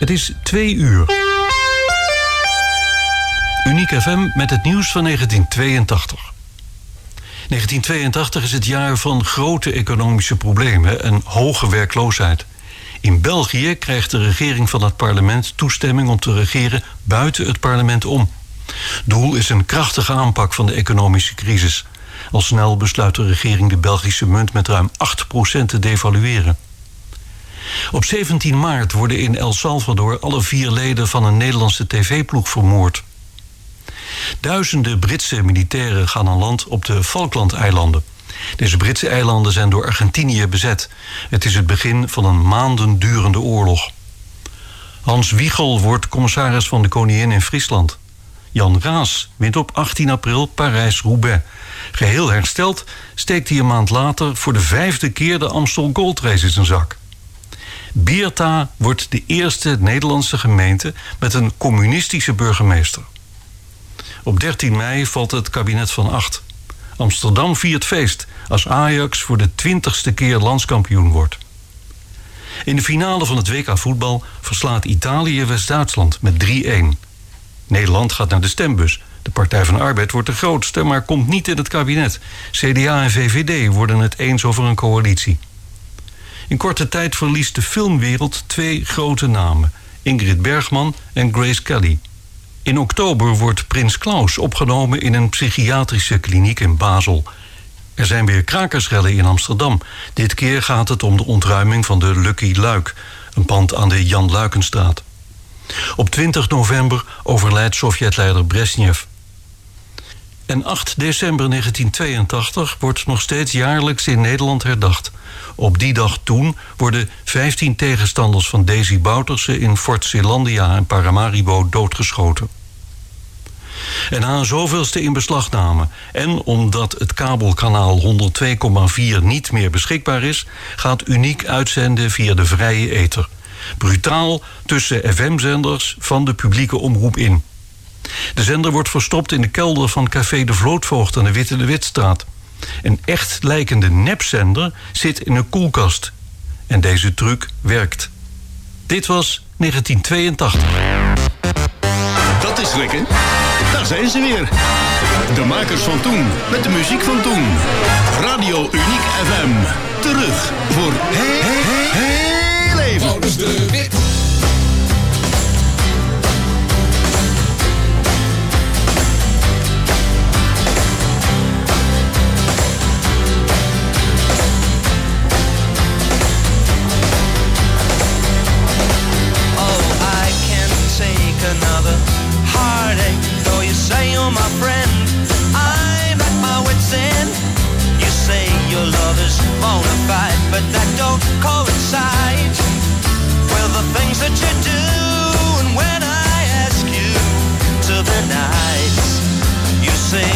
Het is twee uur. Uniek FM met het nieuws van 1982. 1982 is het jaar van grote economische problemen en hoge werkloosheid. In België krijgt de regering van het parlement toestemming om te regeren buiten het parlement om. Doel is een krachtige aanpak van de economische crisis. Al snel besluit de regering de Belgische munt met ruim 8% te devalueren. Op 17 maart worden in El Salvador alle vier leden van een Nederlandse tv-ploeg vermoord. Duizenden Britse militairen gaan aan land op de Falklandeilanden. Deze Britse eilanden zijn door Argentinië bezet. Het is het begin van een maanden durende oorlog. Hans Wiegel wordt commissaris van de Koningin in Friesland. Jan Raas wint op 18 april Parijs-Roubaix. Geheel hersteld steekt hij een maand later voor de vijfde keer de Amstel Gold Race in zijn zak. Bierta wordt de eerste Nederlandse gemeente met een communistische burgemeester. Op 13 mei valt het kabinet van acht. Amsterdam viert feest als Ajax voor de twintigste keer landskampioen wordt. In de finale van het WK voetbal verslaat Italië West-Duitsland met 3-1. Nederland gaat naar de stembus. De Partij van de Arbeid wordt de grootste, maar komt niet in het kabinet. CDA en VVD worden het eens over een coalitie. In korte tijd verliest de filmwereld twee grote namen: Ingrid Bergman en Grace Kelly. In oktober wordt Prins Klaus opgenomen in een psychiatrische kliniek in Basel. Er zijn weer krakersrellen in Amsterdam. Dit keer gaat het om de ontruiming van de Lucky Luik, een pand aan de Jan Luikenstraat. Op 20 november overlijdt Sovjetleider Brezhnev. En 8 december 1982 wordt nog steeds jaarlijks in Nederland herdacht. Op die dag toen worden 15 tegenstanders van Daisy Bouterse in Fort Zeelandia en Paramaribo doodgeschoten. En na een zoveelste inbeslagname en omdat het kabelkanaal 102,4 niet meer beschikbaar is, gaat Uniek uitzenden via de vrije ether. Brutaal tussen FM-zenders van de publieke omroep in. De zender wordt verstopt in de kelder van Café de Vlootvoogd aan de Witte de Witstraat. Een echt lijkende nepzender zit in een koelkast. En deze truc werkt. Dit was 1982. Dat is lekker. Daar zijn ze weer. De makers van toen, met de muziek van toen. Radio Uniek FM. Terug voor heel, heel, heel even. de Wit. But that don't coincide with the things that you do. And when I ask you to the night, you say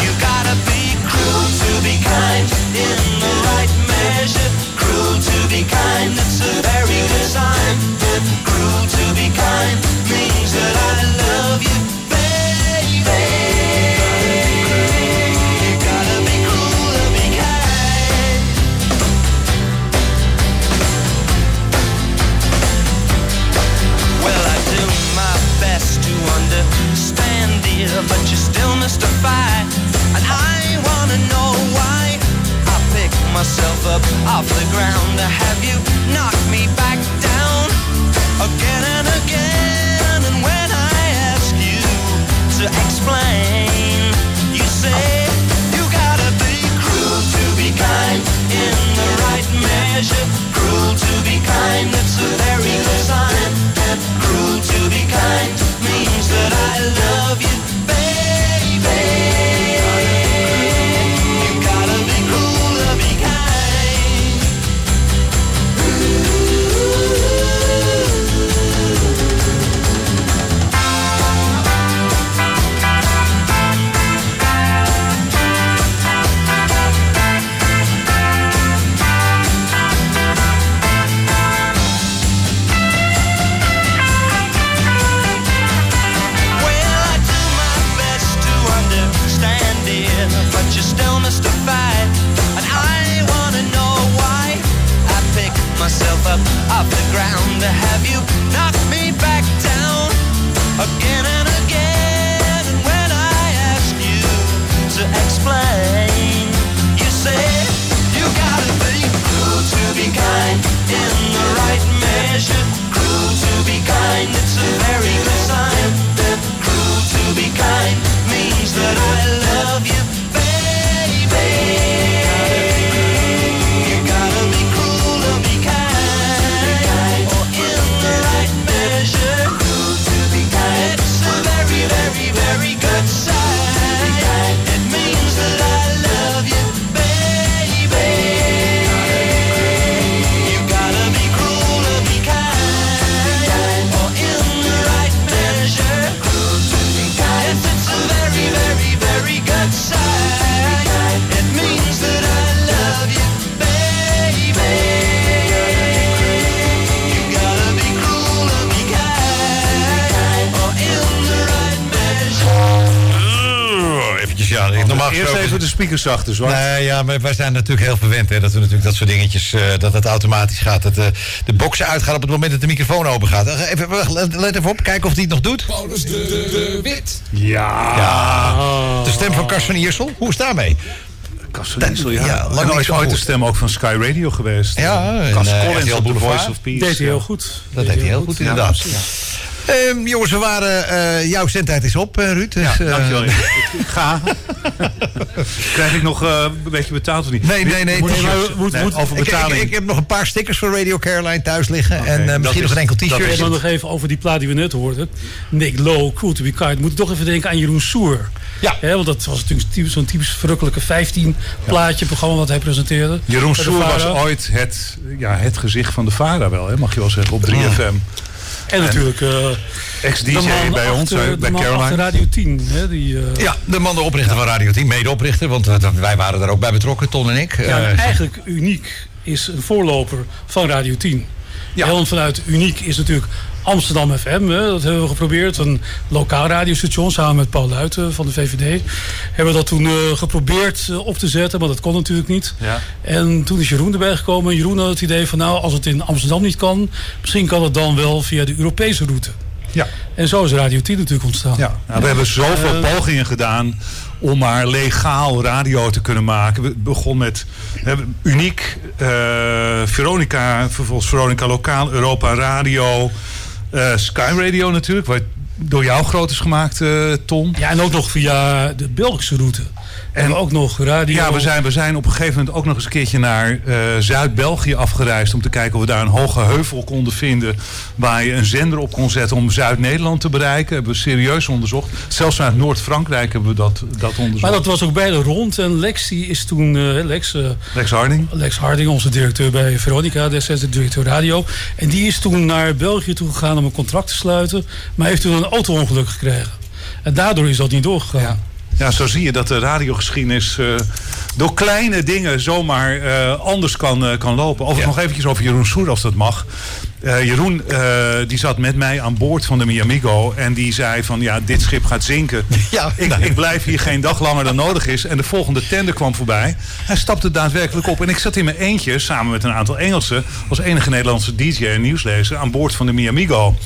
you gotta be cruel to be kind in the right measure. Cruel to be kind, that's a very good sign. Cruel to be kind means that I love you, de speakers zachter, zwart. Nee, ja, maar wij zijn natuurlijk heel verwend. Hè, dat we natuurlijk dat soort dingetjes, eh, dat het automatisch gaat. Dat eh, de boxen uitgaan op het moment dat de microfoon open gaat. Eh, Even, wacht, let, even op, kijken of hij het nog doet. Paulus de, de Wit. Ja. Ja. De stem van Kars van Iersel, hoe is daarmee? Cas van Iersel, ja. Ja, lang lang ooit, de stem ook van Sky Radio geweest. Ja, en, Cas Collins The. Voice of Peace. Deed hij heel goed. Dat deed hij heel goed, inderdaad. Ehm, jongens, we waren, eh, jouw zendtijd is op, eh, Ruud. Dus, Ja, eh, dankjewel. ik, ik ga. Krijg ik nog eh, een beetje betaald of niet? Nee, nee, nee. Moet- moet- moet- Nee, moet- over ik, ik, betaling. ik heb nog een paar stickers voor Radio Caroline thuis liggen. en misschien is- nog een enkel t-shirt. maar nog even over die plaat die we net hoorden. Nick Lowe, Cool to be Kind. Moet ik toch even denken aan Jeroen Soer. Ja. Hè, want dat was natuurlijk zo'n typisch verrukkelijke 15 plaatje programma wat hij presenteerde. Jeroen Soer was ooit het, ja, het gezicht van de VARA wel, hè, mag je wel zeggen, op 3FM. En natuurlijk eh Ex-DJ bij ons, achter, eh, bij Caroline. Radio 10. Hè, die, eh, Ja, de man de oprichter van Radio 10, mede-oprichter. Want wij waren daar ook bij betrokken, Ton en ik. ja, en eigenlijk Uniek is een voorloper van Radio 10. Ja. Vanuit Uniek is natuurlijk Amsterdam FM. Hè, dat hebben we geprobeerd. Een lokaal radiostation samen met Paul Luiten van de VVD. Hebben we dat toen eh, geprobeerd eh, op te zetten. Maar dat kon natuurlijk niet. Ja. En toen is Jeroen erbij gekomen. Jeroen had het idee van nou, als het in Amsterdam niet kan... misschien kan het dan wel via de Europese route. Ja. En zo is Radio 10 natuurlijk ontstaan. Ja, nou, we hebben zoveel Eh, pogingen gedaan om maar legaal radio te kunnen maken. We begonnen met hè, Uniek, eh, Veronica, vervolgens Veronica Lokaal, Europa Radio, eh, Sky Radio natuurlijk, wat door jou groot is gemaakt, eh, Tom. Ja, en ook nog via de Belgische route. En En- ook nog radio. Ja, we zijn, we zijn op een gegeven moment ook nog eens een keertje naar eh, Zuid-België afgereisd. Om te kijken of we daar een hoge heuvel konden vinden. Waar je een zender op kon zetten om Zuid-Nederland te bereiken. Hebben we serieus onderzocht. Zelfs vanuit Noord-Frankrijk hebben we dat, dat onderzocht. Maar dat was ook bijna rond. En Lexi is toen... eh, Lex, eh, Lex Harding. Lex Harding, onze directeur bij Veronica, destijds de directeur radio. En die is toen naar België toe gegaan om een contract te sluiten. Maar heeft toen een auto-ongeluk gekregen. En daardoor is dat niet doorgegaan. Ja, zo zie je dat de radiogeschiedenis eh, door kleine dingen zomaar eh, anders kan, eh, kan lopen. Overigens nog eventjes over Jeroen Soer, als dat mag. Jeroen die zat met mij aan boord van de Miamigo en die zei van ja, dit schip gaat zinken. Ja, ik, nou. ik blijf hier geen dag langer dan nodig is. En de volgende tender kwam voorbij. Hij stapte daadwerkelijk op. En ik zat in mijn eentje, samen met een aantal Engelsen, als enige Nederlandse DJ en nieuwslezer, aan boord van de Miamigo.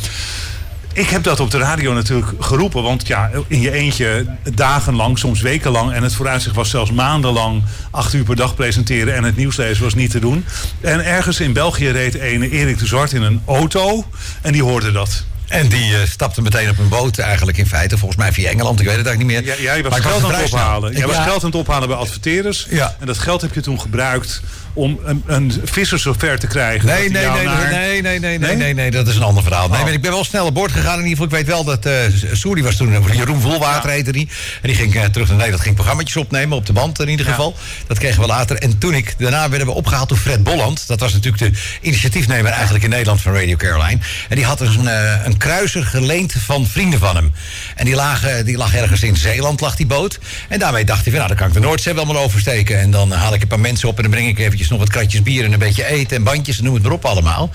Ik heb dat op de radio natuurlijk geroepen. Want ja, in je eentje dagenlang, soms wekenlang. En het vooruitzicht was zelfs maandenlang acht uur per dag presenteren. En het nieuwslezen was niet te doen. En ergens in België reed een Erik de Zwart in een auto. En die hoorde dat. En die eh, stapte meteen op een boot, eigenlijk in feite. Volgens mij via Engeland, ik weet het eigenlijk niet meer. Ja, jij was Maar geld aan het ophalen. Jij was was- geld aan het ophalen bij adverteerders. Ja. En dat geld heb je toen gebruikt om een, een visser zover te krijgen. Nee, nee, nee, naar- nee, nee, nee, nee, Nee? nee, nee, dat is een ander verhaal. Nee, Oh. maar ik ben wel snel op boord gegaan. In ieder geval, ik weet wel dat uh, Soeri was toen, uh, Jeroen Volwater heette die. En die ging uh, terug naar Nederland, ging programma's opnemen op de band in ieder Ja. geval. Dat kregen we later. En toen ik, daarna werden we opgehaald door Fred Bolland. Dat was natuurlijk de initiatiefnemer eigenlijk in Nederland van Radio Caroline. En die had dus een, uh, een kruiser geleend van vrienden van hem. En die, lagen, die lag ergens in Zeeland, lag die boot. En daarmee dacht hij van, nou, dan kan ik de Noordzee wel allemaal oversteken. En dan haal ik een paar mensen op en dan breng ik eventjes nog wat kratjes bier en een beetje eten en bandjes en noem het maar op allemaal.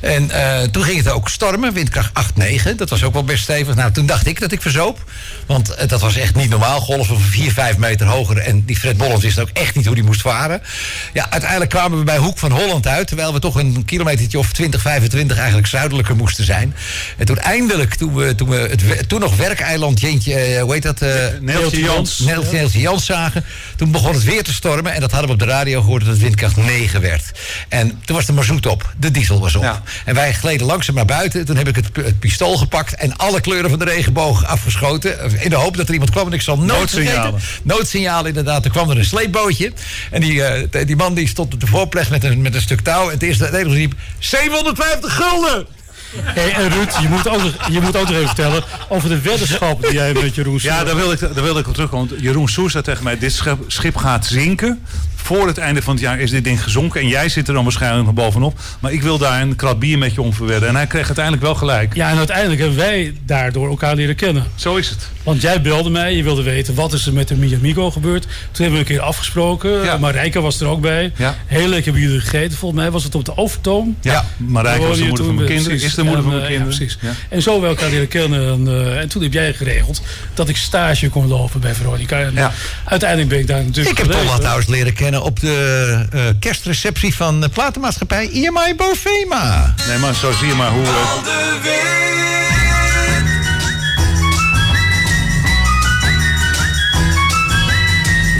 En uh, toen ging het ook stormen, windkracht 8, 9. Dat was ook wel best stevig. Nou, toen dacht ik dat ik verzoop. Want uh, dat was echt niet normaal. Golven van 4, 5 meter hoger. En die Fred Bollens wist ook echt niet hoe die moest varen. Ja, uiteindelijk kwamen we bij Hoek van Holland uit. Terwijl we toch een kilometertje of 20, 25 eigenlijk zuidelijker moesten zijn. En toen eindelijk, toen we, toen we het toen nog werkeiland Jeentje, uh, hoe heet dat? Neeltje Jans. Neeltje Jans zagen. Toen begon het weer te stormen. En dat hadden we op de radio gehoord dat het windkracht 9 werd. En toen was de mazoet op. De diesel was op. Ja. En wij gleden langzaam naar buiten. Toen heb ik het, het, pistool gepakt en alle kleuren van de regenboog afgeschoten. In de hoop dat er iemand kwam. En ik zal Noodsignalen. Noodsignalen, inderdaad. Er kwam er een sleepbootje. En die, uh, die man die stond op de voorpleg met een, met een stuk touw. En het eerste het enige riep: 750 gulden! Hey, en Ruud, je moet, ook, nog- je moet ook nog even vertellen over de weddenschap die jij met Jeroen Ja, Soer- daar wilde, ik, daar wilde ik op terugkomen. Jeroen zei tegen mij: Dit schip, schip gaat zinken. Voor het einde van het jaar is dit ding gezonken. En jij zit er dan waarschijnlijk nog bovenop. Maar ik wil daar een krat bier met je om verwedden. En hij kreeg uiteindelijk wel gelijk. Ja, en uiteindelijk hebben wij daardoor elkaar leren kennen. Zo is het. Want jij belde mij, je wilde weten wat is er met de Miamigo gebeurd. Toen hebben we een keer afgesproken. Ja. Marijke was er ook bij. Ja. Heel leuk hebben jullie gegeten. Volgens mij was het op de Overtoom. Ja, Marijke was de moeder van mijn kinderen. Is oudste moeder van En, mijn eh, ja, precies. Ja. En zo hebben we elkaar leren kennen. En, eh, en toen heb jij geregeld dat ik stage kon lopen bij Veronica. En Ja. uiteindelijk ben ik daar natuurlijk Ik heb. Paula trouwens leren kennen op de eh, kerstreceptie van de platenmaatschappij IMI Bovema. Nee, maar zo zie je maar hoe... eh,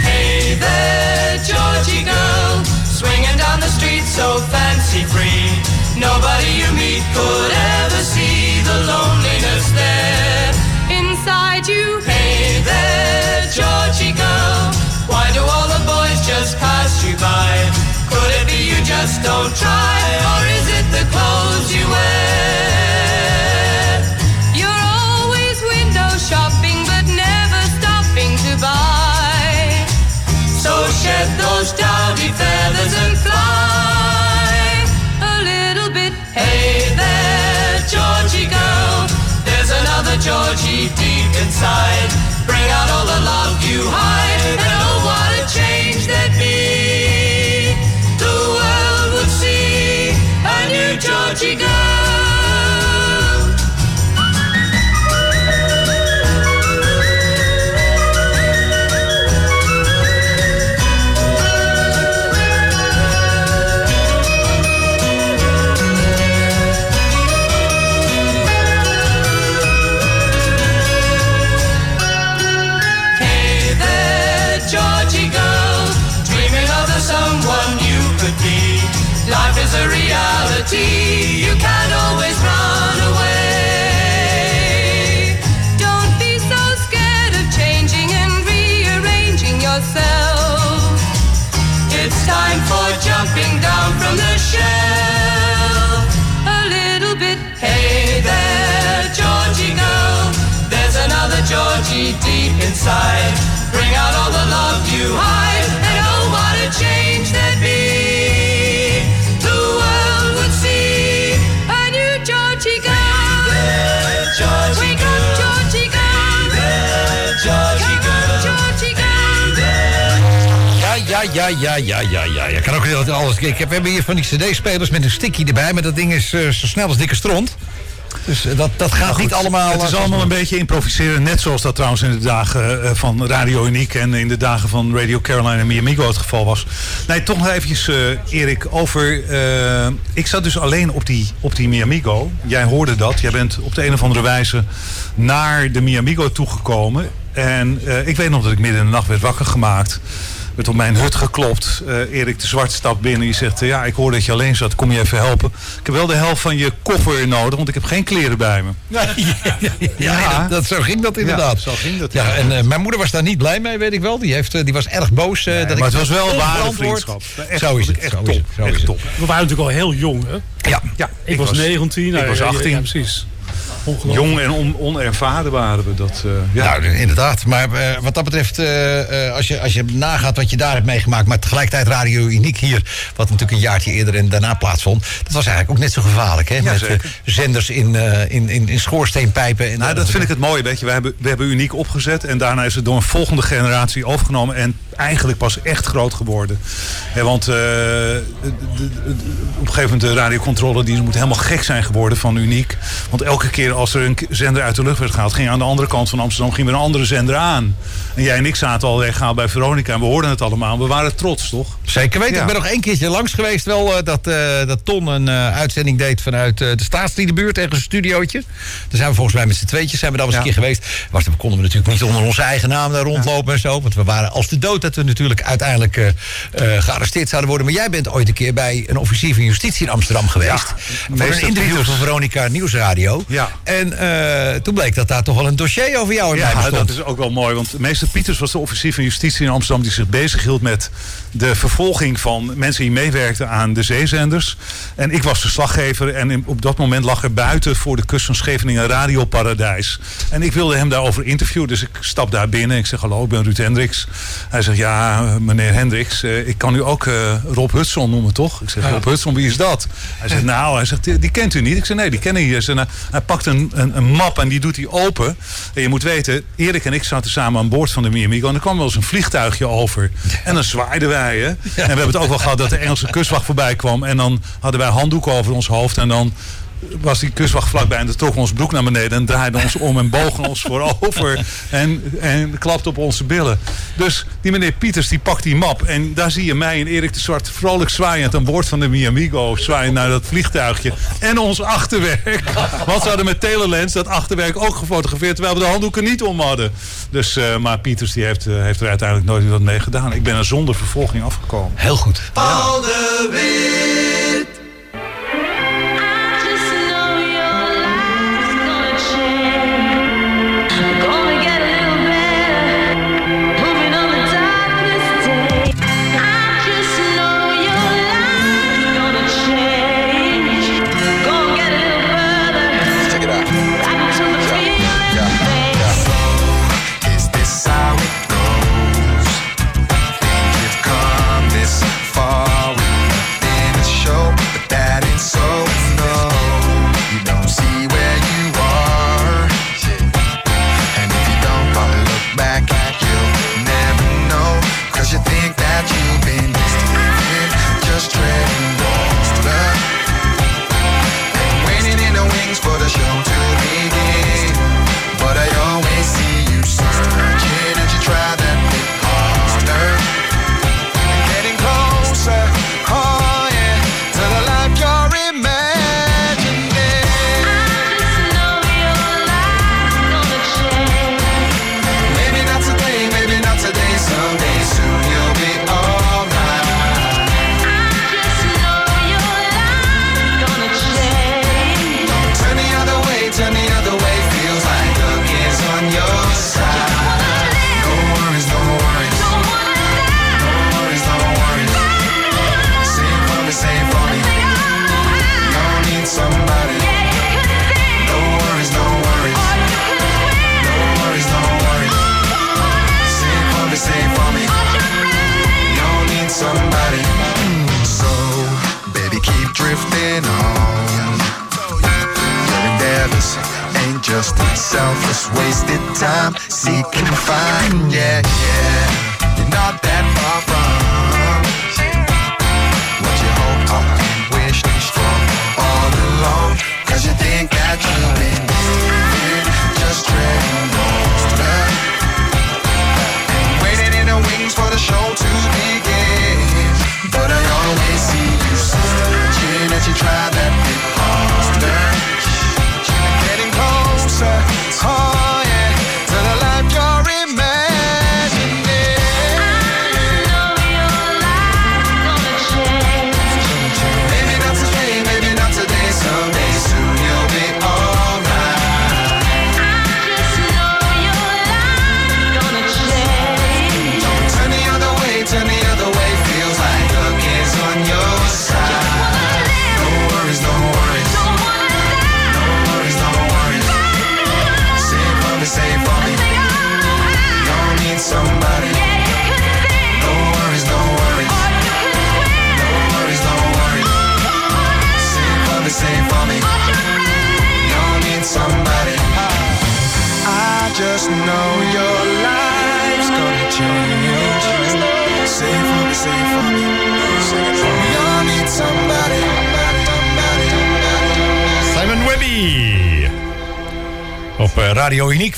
Hey there, Georgie girl, swinging down the street so fancy free. Nobody you meet could ever see the loneliness there inside you. Hey there, Georgie girl, why do all the boys just pass you by? Could it be you just don't try, or is it the clothes you wear? Georgie deep inside. Bring out all the love you hide. Inside. Bring out all the love you hide, and oh, what a change there'd be. The world would see a new Georgie girl. Wake up, Georgie girl. Georgie girl. Georgie girl. Ja, ja, ja, ja, ja, ja, ja. Je kan ook heel alles. Kijk, we hebben hier van die cd-spelers met een sticky erbij, maar dat ding is eh, zo snel als dikke stront. Dus eh, dat, dat gaat niet allemaal... Het is allemaal een beetje improviseren. Net zoals dat trouwens in de dagen eh, van Radio Uniek en in de dagen van Radio Caroline en Miamigo het geval was. Nee, toch nog eventjes, eh, Erik, over... ik zat dus alleen op die, op die Miamigo. Jij hoorde dat. Jij bent op de een of andere wijze naar de Miamigo toegekomen. En ik weet nog dat ik midden in de nacht werd wakker gemaakt. Werd op mijn hut geklopt. Eh, Erik de Zwart stapt binnen. Die zegt, ja, ik hoor dat je alleen zat. Kom je even helpen? Ik heb wel de helft van je koffer nodig, want ik heb geen kleren bij me. Ja, ja, dat, dat- zo ging dat inderdaad. zo ging dat Ja, en eh, mijn moeder was daar niet blij mee, weet ik wel. Die, heeft, eh, die was erg boos. eh, dat maar ik het was wel een ware vriendschap. Echt, zo is het. echt zo top. Is het, zo echt is top. We waren natuurlijk al heel jong, hè? Ja, Ja, Ik, was 19. Ik was ja, ja, 18. Ja, precies. Jong en on, onervaren waren we. Dat, eh, ja. Nou, inderdaad. Maar eh, wat dat betreft, eh, als, je, als je nagaat wat je daar hebt meegemaakt... maar tegelijkertijd Radio Uniek hier, wat natuurlijk een jaartje eerder en daarna plaatsvond... dat was eigenlijk ook net zo gevaarlijk, hè? Met zenders in, in, in, in schoorsteenpijpen. En Nou, dat vind ik het mooie. Weet je. We, hebben, we hebben uniek opgezet. En daarna is het door een volgende generatie overgenomen. En eigenlijk pas echt groot geworden. Want eh, de- de- de- op een gegeven moment de radiocontrole die moet helemaal gek zijn geworden van uniek. Want elke keer als er een zender uit de lucht werd gehaald, ging aan de andere kant van Amsterdam ging weer een andere zender aan. En jij en ik zaten al weggehaald bij Veronica en we hoorden het allemaal. We waren trots, toch? Zeker weten. Ja. Ik ben nog één keertje langs geweest wel... eh, dat, eh, dat Ton een uitzending deed vanuit de Staatsliedenbuurt... ergens een studiootje. Daar zijn we volgens mij met z'n tweetjes zijn we daar eens Ja. een keer geweest. Was, dan konden we natuurlijk niet onder onze eigen naam daar rondlopen en zo. Want we waren als de dood dat we natuurlijk uiteindelijk eh, eh, gearresteerd zouden worden. Maar jij bent ooit een keer bij een officier van justitie in Amsterdam geweest. voor een interview van Veronica Nieuwsradio. Ja. En eh, toen bleek dat daar toch wel een dossier over jou in Ja, bestond. dat is ook wel mooi. Want meester Pieters was de officier van justitie in Amsterdam... die zich bezighield met de vervolging van mensen die meewerkten aan de zeezenders. En ik was verslaggever en op dat moment lag er buiten voor de kust van Scheveningen radioparadijs. En ik wilde hem daarover interviewen, dus ik stap daar binnen. Ik zeg, hallo, ik ben Ruud Hendricks. Hij zegt, ja, meneer Hendricks, eh, ik kan u ook eh, Rob Hudson noemen, toch? Ik zeg, Rob Hudson, wie is dat? Hij zegt, nou, hij zegt, die, kent u niet. Ik zeg, nee, die ken ik niet. Hij, nou, hij pakt een, een, een map en die doet hij open. En je moet weten, Erik en ik zaten samen aan boord van de Miamigo. En er kwam wel eens een vliegtuigje over. En dan zwaaiden wij, hè. En we hebben het ook wel gehad dat de Engelse kustwacht voorbij kwam. En dan hadden wij handdoeken over ons hoofd. En dan was die kustwacht vlakbij en trok ons broek naar beneden en draaide ons om en bogen ons voorover en, en klapte op onze billen. Dus die meneer Pieters die pakt die map en daar zie je mij en Erik de Zwart vrolijk zwaaiend aan boord van de Miamigo zwaaien naar dat vliegtuigje en ons achterwerk. Want ze hadden met telelens dat achterwerk ook gefotografeerd terwijl we de handdoeken niet om hadden. Dus, eh, maar Pieters die heeft, eh, heeft er uiteindelijk nooit wat mee gedaan. Ik ben er zonder vervolging afgekomen. Heel goed. Paul de Wit.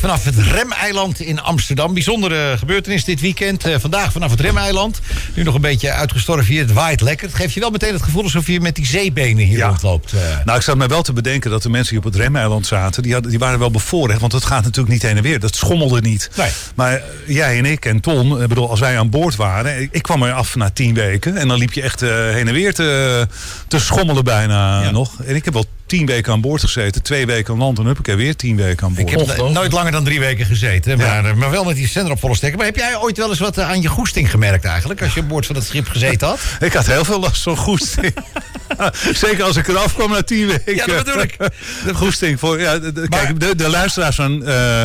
Vanaf het Remeiland in Amsterdam. Bijzondere gebeurtenis dit weekend. Eh, vandaag vanaf het Remeiland. Nu nog een beetje uitgestorven hier. Het waait lekker. Het geeft je wel meteen het gevoel alsof je met die zeebenen hier Ja. rondloopt. eh. Nou, ik zat me wel te bedenken dat de mensen die op het remeiland zaten, die, hadden, die waren wel bevoorrecht. Want het gaat natuurlijk niet heen en weer. Dat schommelde niet. Nee. Maar eh, jij en ik en Ton, ik bedoel, als wij aan boord waren, ik, ik kwam er af na tien weken. En dan liep je echt heen en weer te, te schommelen bijna Ja. nog. En ik heb wel tien weken aan boord gezeten, twee weken aan land en huppakee weer tien weken aan boord. Ik heb nooit langer dan drie weken gezeten. Maar, eh, maar wel met die zender op volle stekker. Maar heb jij ooit wel eens wat eh, aan je goesting gemerkt eigenlijk? Als je aan boord van het schip gezeten had? Ik had heel veel last van goesting. Zeker als ik eraf kwam na tien weken. Ja, dat bedoel ik. Goesting voor. Ja, de, de- Maar- kijk, de, de luisteraars van. eh,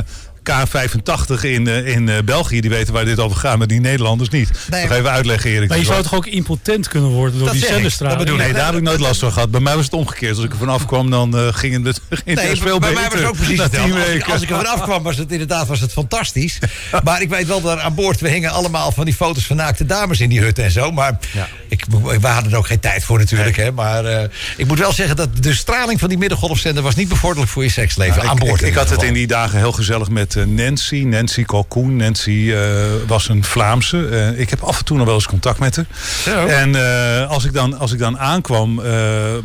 K85 in, eh, in eh, België, die weten waar dit over gaat, maar die Nederlanders niet. Nee, Nog even uitleggen, Erik. Maar je zou toch ook impotent kunnen worden door Dat die zenderstraling? Dat bedoel Nee, daar heb ik nooit last van gehad. Bij mij was het omgekeerd. Als ik er vanaf kwam, dan eh, ging het, ging Nee, veel bij beter. mij was het ook precies hetzelfde. Als als ik er vanaf kwam, was het inderdaad was het fantastisch. Maar ik weet wel dat aan boord, we hingen allemaal van die foto's van naakte dames in die hut en zo. Maar ik, we hadden er ook geen tijd voor natuurlijk. Hè. Maar eh, ik moet wel zeggen dat de straling van die middengolfzender was niet bevorderlijk voor je seksleven aan ik, boord. ik, had het in die dagen heel gezellig met Nancy. Nancy Kalkoen. Nancy eh, was een Vlaamse. Eh, ik heb af en toe nog wel eens contact met haar. Zo. En eh, als, ik dan, als ik dan aankwam, eh,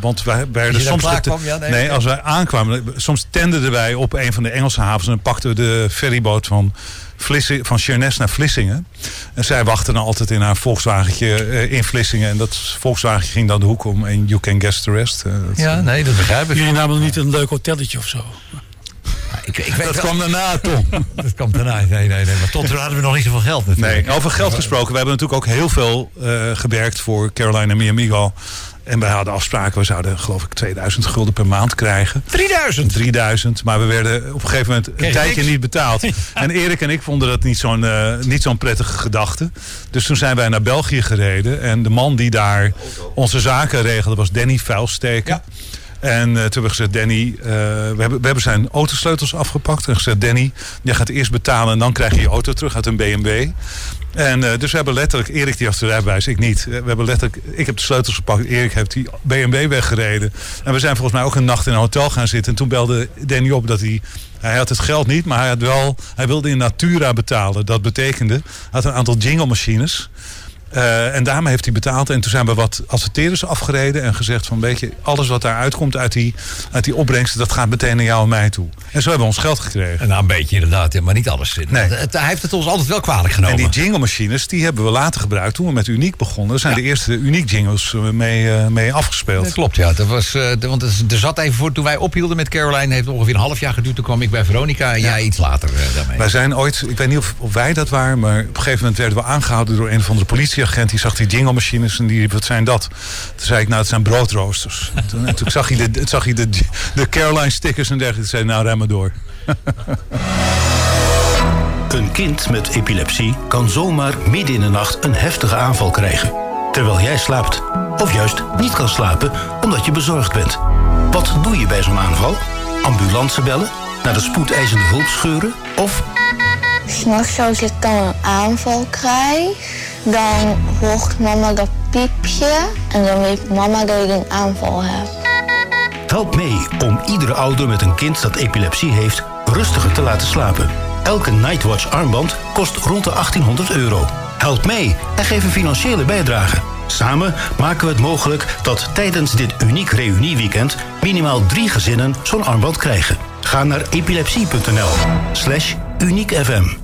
want wij werden soms. klaar gete- kwam? Ja, nee, als wij aankwamen, soms tenderden wij op een van de Engelse havens en pakten we de ferryboot van. Vlissing, van Sheerness naar Vlissingen. En zij wachtte dan altijd in haar Volkswagentje eh, in Vlissingen. En dat Volkswagentje ging dan de hoek om. En you can guess the rest. Eh, dat- Ja, nee, dat begrijp ik. Jullie namen niet een leuk hotelletje of zo? Ik, ik weet Dat wel- kwam daarna, Tom. dat kwam daarna. Nee, nee, nee. Maar tot toen hadden we nog niet zoveel geld natuurlijk. Nee, over geld gesproken. We hebben natuurlijk ook heel veel eh, gewerkt voor Caroline en Miamigo. En wij hadden afspraken. We zouden geloof ik 2000 gulden per maand krijgen. 3000! 3000. Maar we werden op een gegeven moment een Kreeg tijdje niks? niet betaald. En Erik en ik vonden dat niet zo'n eh, niet zo'n prettige gedachte. Dus toen zijn wij naar België gereden. En de man die daar onze zaken regelde was Danny Vuilsteken. En eh, toen hebben we gezegd, Danny, eh, we, hebben, we hebben zijn autosleutels afgepakt. En gezegd, Danny, jij gaat eerst betalen en dan krijg je je auto terug uit een BMW. En eh, dus we hebben letterlijk, Erik die had de rijbewijs, ik niet. We hebben letterlijk, ik heb de sleutels gepakt, Erik heeft die BMW weggereden. En we zijn volgens mij ook een nacht in een hotel gaan zitten. En toen belde Danny op dat hij, hij had het geld niet, maar hij, had wel, hij wilde in Natura betalen. Dat betekende, hij had een aantal jingle machines. Eh, en daarmee heeft hij betaald. En toen zijn we wat adverteerders afgereden. En gezegd van weet je, alles wat daar uitkomt uit die, uit die opbrengsten. Dat gaat meteen naar jou en mij toe. En zo hebben we ons geld gekregen. Nou, een beetje inderdaad, ja, maar niet alles. Nee. Hij heeft het ons altijd wel kwalijk genomen. En die jingle machines, die hebben we later gebruikt toen we met Uniek begonnen. Zijn Ja. de eerste Uniek jingles eh, mee, eh, mee afgespeeld. Dat klopt, ja. Dat was, de- want er zat even voor, toen wij ophielden met Caroline, heeft het ongeveer een half jaar geduurd. Toen kwam ik bij Veronica en jij iets later daarmee. Wij zijn ooit, ik weet niet of, of wij dat waren, maar op een gegeven moment werden we aangehouden door een of andere politieagent. Die zag die jingle machines en die riep, wat zijn dat? Toen zei ik, nou, het zijn broodroosters. En toen, en toen zag hij, de, zag hij de, de Caroline stickers en dergelijke. Toen zei nou, rem maar door. Een kind met epilepsie kan zomaar midden in de nacht een heftige aanval krijgen. Terwijl jij slaapt. Of juist niet kan slapen omdat je bezorgd bent. Wat doe je bij zo'n aanval? Ambulance bellen? Naar de spoedeisende hulp scheuren? Of S'nachts als ik dan een aanval krijg, dan hoort mama dat piepje en dan weet mama dat ik een aanval heb. help mee om iedere ouder met een kind dat epilepsie heeft rustiger te laten slapen. Elke Nightwatch armband kost rond de 1800 euro. Help mee en geef een financiële bijdrage. Samen maken we het mogelijk dat tijdens dit uniek reunieweekend minimaal drie gezinnen zo'n armband krijgen. Ga naar epilepsie.nl slash uniekfm.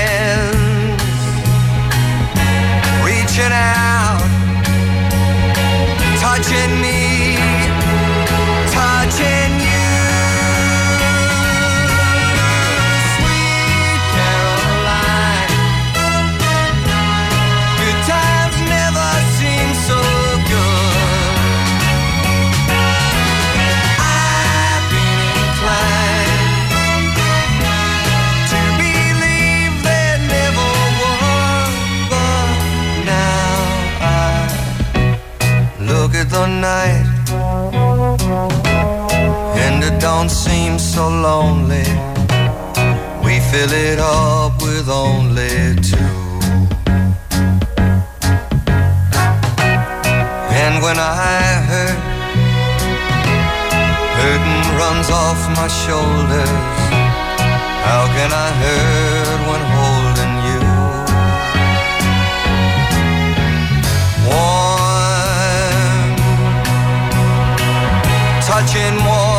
Jenny don't so lonely. We fill it up with only two. And when I hurt runs off my shoulders. How can I hurt when holding you? Warm, touching warm,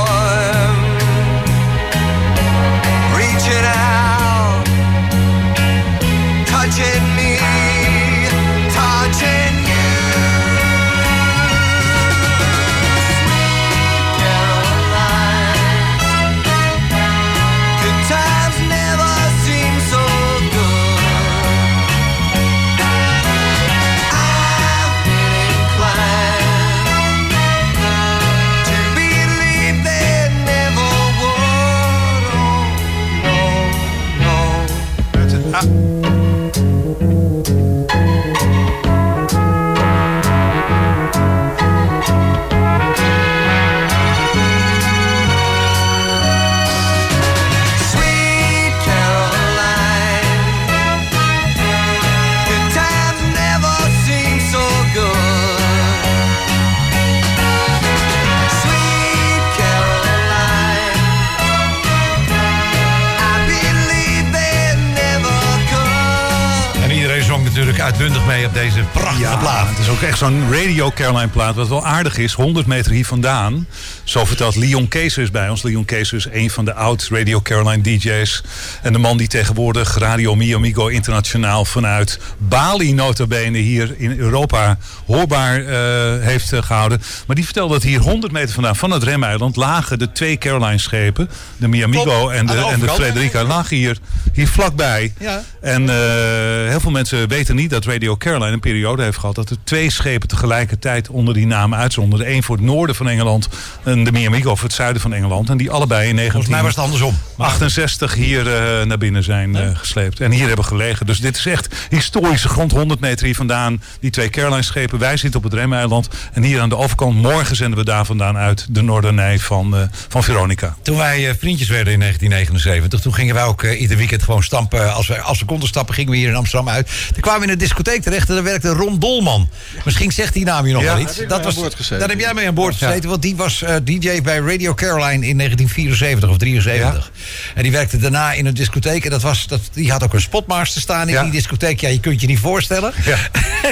ook echt zo'n Radio Caroline plaat. Wat wel aardig is, 100 meter hier vandaan. Zo vertelt Leon Keesers bij ons. Leon Keesers is een van de oud Radio Caroline DJ's. En de man die tegenwoordig Radio Mi Amigo internationaal vanuit Bali notabene hier in Europa hoorbaar eh, heeft eh, gehouden. Maar die vertelde dat hier 100 meter vandaan van het remeiland lagen de twee Caroline schepen. De Mi Amigo en de, en de. Frederica lagen hier, hier vlakbij. Ja. En eh, heel veel mensen weten niet dat Radio Caroline een periode heeft gehad dat er twee schepen tegelijkertijd onder die naam uitzonden. De een voor het noorden van Engeland en de Miami voor het zuiden van Engeland. En die allebei in Volgens mij was het andersom. 1968 hier eh, naar binnen zijn eh, gesleept. En hier hebben gelegen. Dus dit is echt historische grond, 100 meter hier vandaan. Die twee Caroline schepen. Wij zitten op het Remeiland. En hier aan de overkant, morgen zenden we daar vandaan uit de Noordernij van, eh, van Veronica. Toen wij vriendjes werden in 1979, toen gingen wij ook ieder weekend gewoon stampen. Als we, als we konden stappen, gingen we hier in Amsterdam uit. Toen kwamen we in een discotheek terecht en daar werkte Ron Dolman. Misschien zegt die naam je nog wel iets. boord gezeten. Daar heb jij mee aan boord gezeten, want die was eh, DJ bij Radio Caroline in 1974 of 73. En die werkte daarna in een discotheek. En dat was, dat, die had ook een spotmaster staan in die discotheek. Ja, je kunt je niet voorstellen.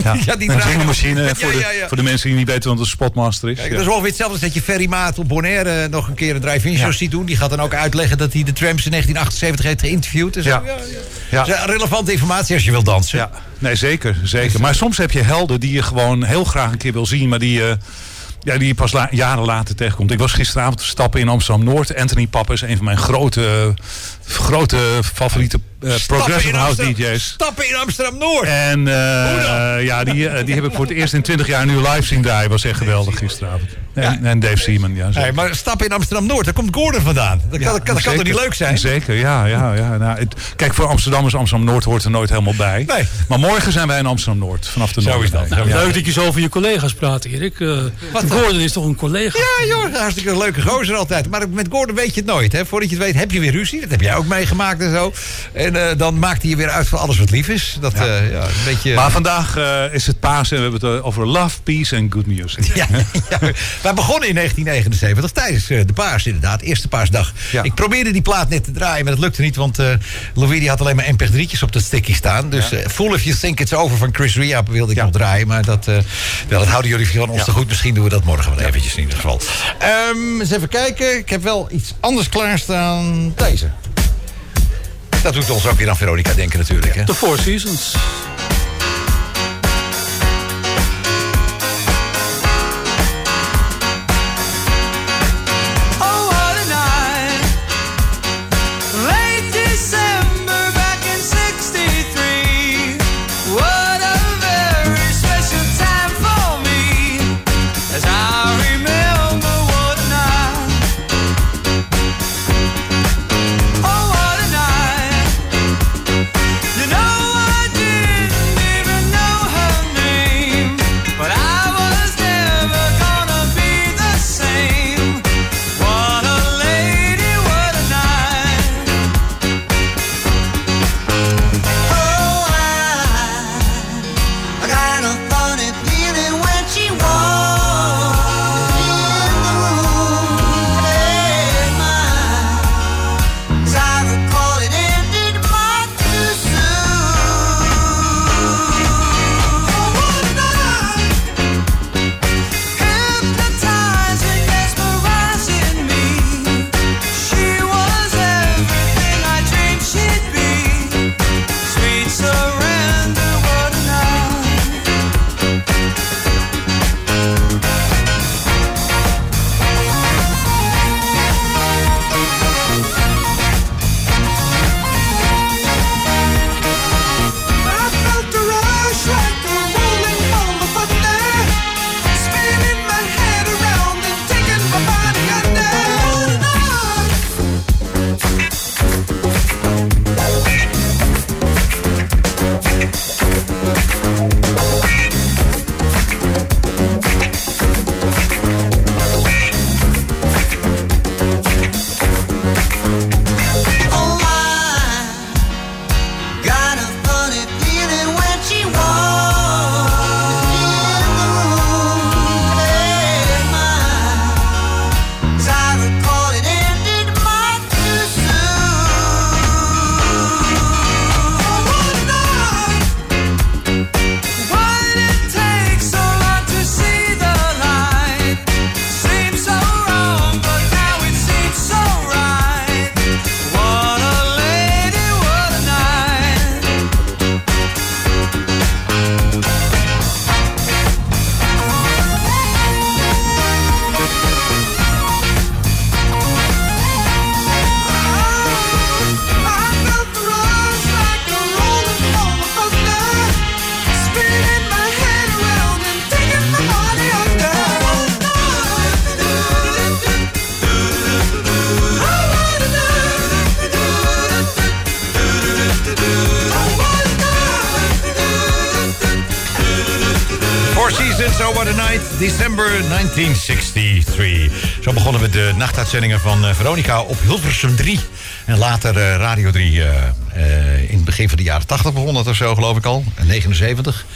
Ja. ja. Die een Ja, voor, de, voor de mensen die niet weten wat een spotmaster is. Kijk, dat is ongeveer hetzelfde als dat je Ferry Maat op Bonaire eh, nog een keer een drive-in show ziet doen. Die gaat dan ook uitleggen dat hij de Tramps in 1978 heeft geïnterviewd. En zo. Ja. Ja. Relevante informatie als je wil dansen. Ja, nee, zeker, zeker. Maar soms heb je helden die je gewoon heel graag een keer wil zien, maar die je, ja, die je pas la- jaren later tegenkomt. Ik was gisteravond stappen in Amsterdam-Noord. Anthony Papa is een van mijn grote, grote favoriete Stappen progressive house Amsterdam- DJ's. Stappen in Amsterdam-Noord. En eh, ja, die, eh, die heb ik voor het eerst in 20 jaar nu live zien draaien. Was echt geweldig gisteravond. En, en Dave Seaman, ja. Hey, maar stappen in Amsterdam-Noord, daar komt Gordon vandaan. Dat kan, dat kan, dat kan toch niet leuk zijn? Zeker, ja. ja, ja. Nou, het- kijk, voor Amsterdammers, Amsterdam-Noord hoort er nooit helemaal bij. Nee. Maar morgen zijn wij in Amsterdam-Noord, vanaf de Zo is dat. Noordzee. Zo is dat. Leuk dat je zo over je collega's praat, Erik. Eh, Gordon is toch een collega? Ja, joh, hartstikke leuke gozer altijd. Maar met Gordon weet je het nooit. Hè? Voordat je het weet, heb je weer ruzie. Dat heb jij ook meegemaakt en zo. En eh, dan maakt hij je weer uit voor alles wat lief is. Dat ja. ja, een beetje. Maar vandaag eh, is het paas en we hebben het eh, over love, peace en good music. Ja, ja, wij begonnen in 1979 tijdens eh, de paas inderdaad, eerste paasdag. Ja. Ik probeerde die plaat net te draaien, maar dat lukte niet, want eh Louis die had alleen maar mp3'tjes op dat sticky staan. Dus eh, Full If You Think It's Over van Chris Ria wilde ik nog draaien, maar dat, eh, dat houden jullie van ons te goed. Misschien doen we dat morgen wel eventjes in ieder geval. Ehm, eens even kijken, ik heb wel iets anders klaarstaan. Deze. Dat doet ons ook weer aan Veronica denken natuurlijk. Hè? The Four Seasons. December 1963. Zo begonnen we de nachtuitzendingen van eh, Veronica op Hilversum 3. En later eh, Radio 3 eh, in het begin van de jaren 80 begon dat of zo, geloof ik al. En 79.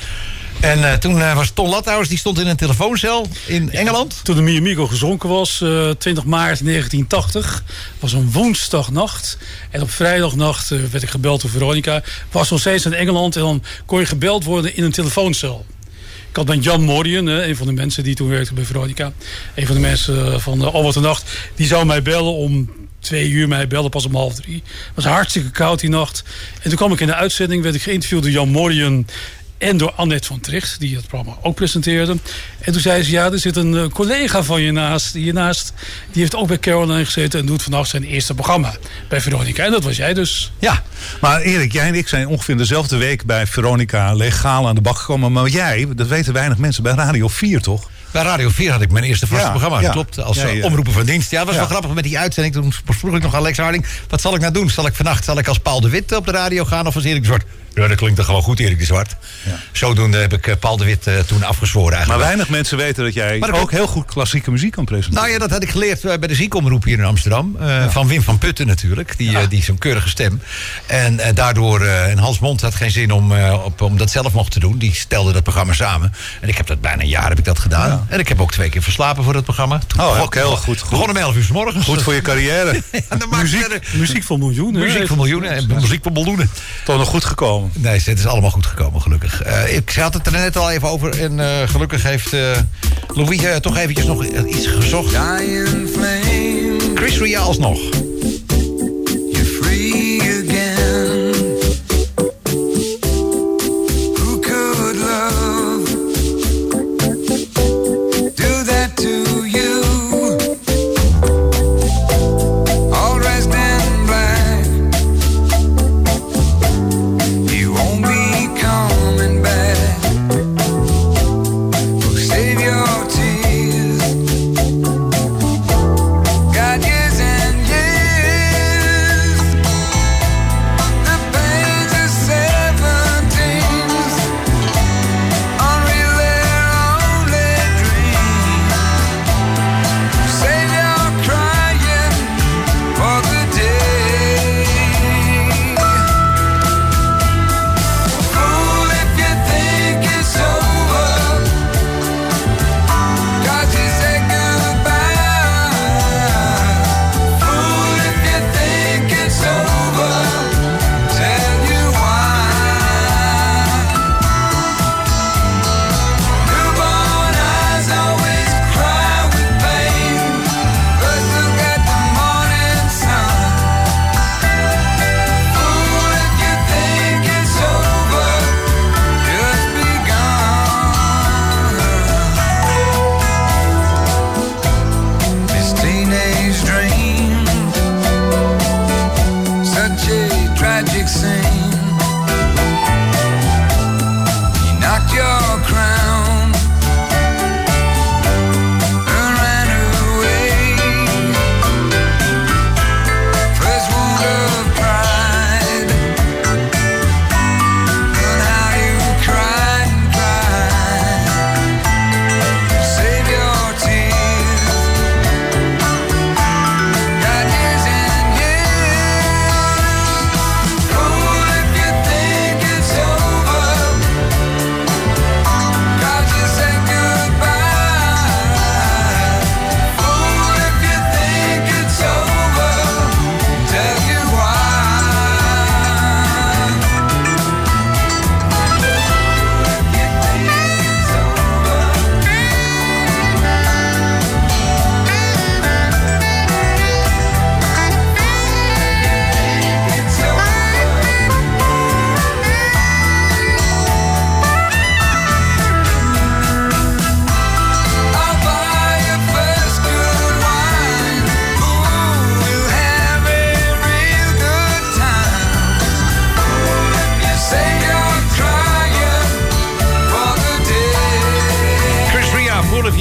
En toen was Ton Lathuis, die stond in een telefooncel in Engeland. Toen de Mi Amigo gezonken was, eh 20 maart 1980, was een woensdagnacht. En op vrijdagnacht werd ik gebeld door Veronica. Was nog steeds in Engeland en dan kon je gebeld worden in een telefooncel. Ik had met Jan Morien, een van de mensen die toen werkte bij Veronica. Een van de mensen eh, van uh, Albert de Nacht. Die zou mij bellen om twee uur mij bellen, pas om half drie. Het was hartstikke koud die nacht. En toen kwam ik in de uitzending, werd ik geïnterviewd door Jan Morien en door Annette van Tricht, die het programma ook presenteerde. En toen zei ze, ja, er zit een eh, collega van je naast, hiernaast. Die heeft ook bij Caroline gezeten en doet vannacht zijn eerste programma bij Veronica. En dat was jij dus. Ja, maar Erik, jij en ik zijn ongeveer dezelfde week bij Veronica legaal aan de bak gekomen. Maar jij, dat weten weinig mensen, bij Radio 4 toch? Bij Radio 4 had ik mijn eerste vaste Ja, programma. ja. Dat klopt. Als Ja, eh, ja. omroeper van dienst. Ja, dat was Ja. wel grappig met die uitzending. Toen vroeg ik nog aan Alex Harding. Wat zal ik nou doen? Zal ik vannacht zal ik als Paul de Wit op de radio gaan of als Erik Zwart? Ja, dat klinkt toch gewoon goed, Erik de Zwart. Zodoende heb ik eh, Paul de Wit eh, toen afgezworen Maar eigenlijk. weinig mensen weten dat jij Maar ook heel goed klassieke muziek kan presenteren. Nou ja, dat had ik geleerd eh, bij de ziekomroep hier in Amsterdam. Eh, Van Wim van Putten natuurlijk. Die, eh, die zo'n keurige stem. En eh, daardoor, eh, en Hans Mond had geen zin om, eh, op, om dat zelf nog te doen. Die stelde dat programma samen. En ik heb dat bijna een jaar heb ik dat gedaan. En ik heb ook twee keer verslapen voor dat programma. Toen Oh, ook heel goed. goed. Begon om 11 uur s morgens. Goed voor je carrière. Ja, verder- Muziek voor miljoenen. Muziek voor miljoenen en muziek voor miljoenen. Toch nog goed gekomen. Nee, het is allemaal goed gekomen, gelukkig. Eh, ik had het er net al even over. En eh, gelukkig heeft eh, Louis toch eventjes nog iets gezocht. Chris Ria alsnog.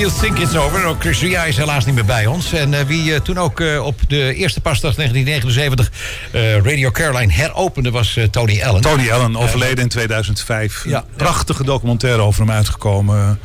You think it's over. Ook Chris Ria is helaas niet meer bij ons. En eh, wie eh, toen ook eh, op de eerste pasdag 1979 eh, Radio Caroline heropende was Tony Allen. Tony Allen, overleden in 2005. Ja. Prachtige documentaire over hem uitgekomen.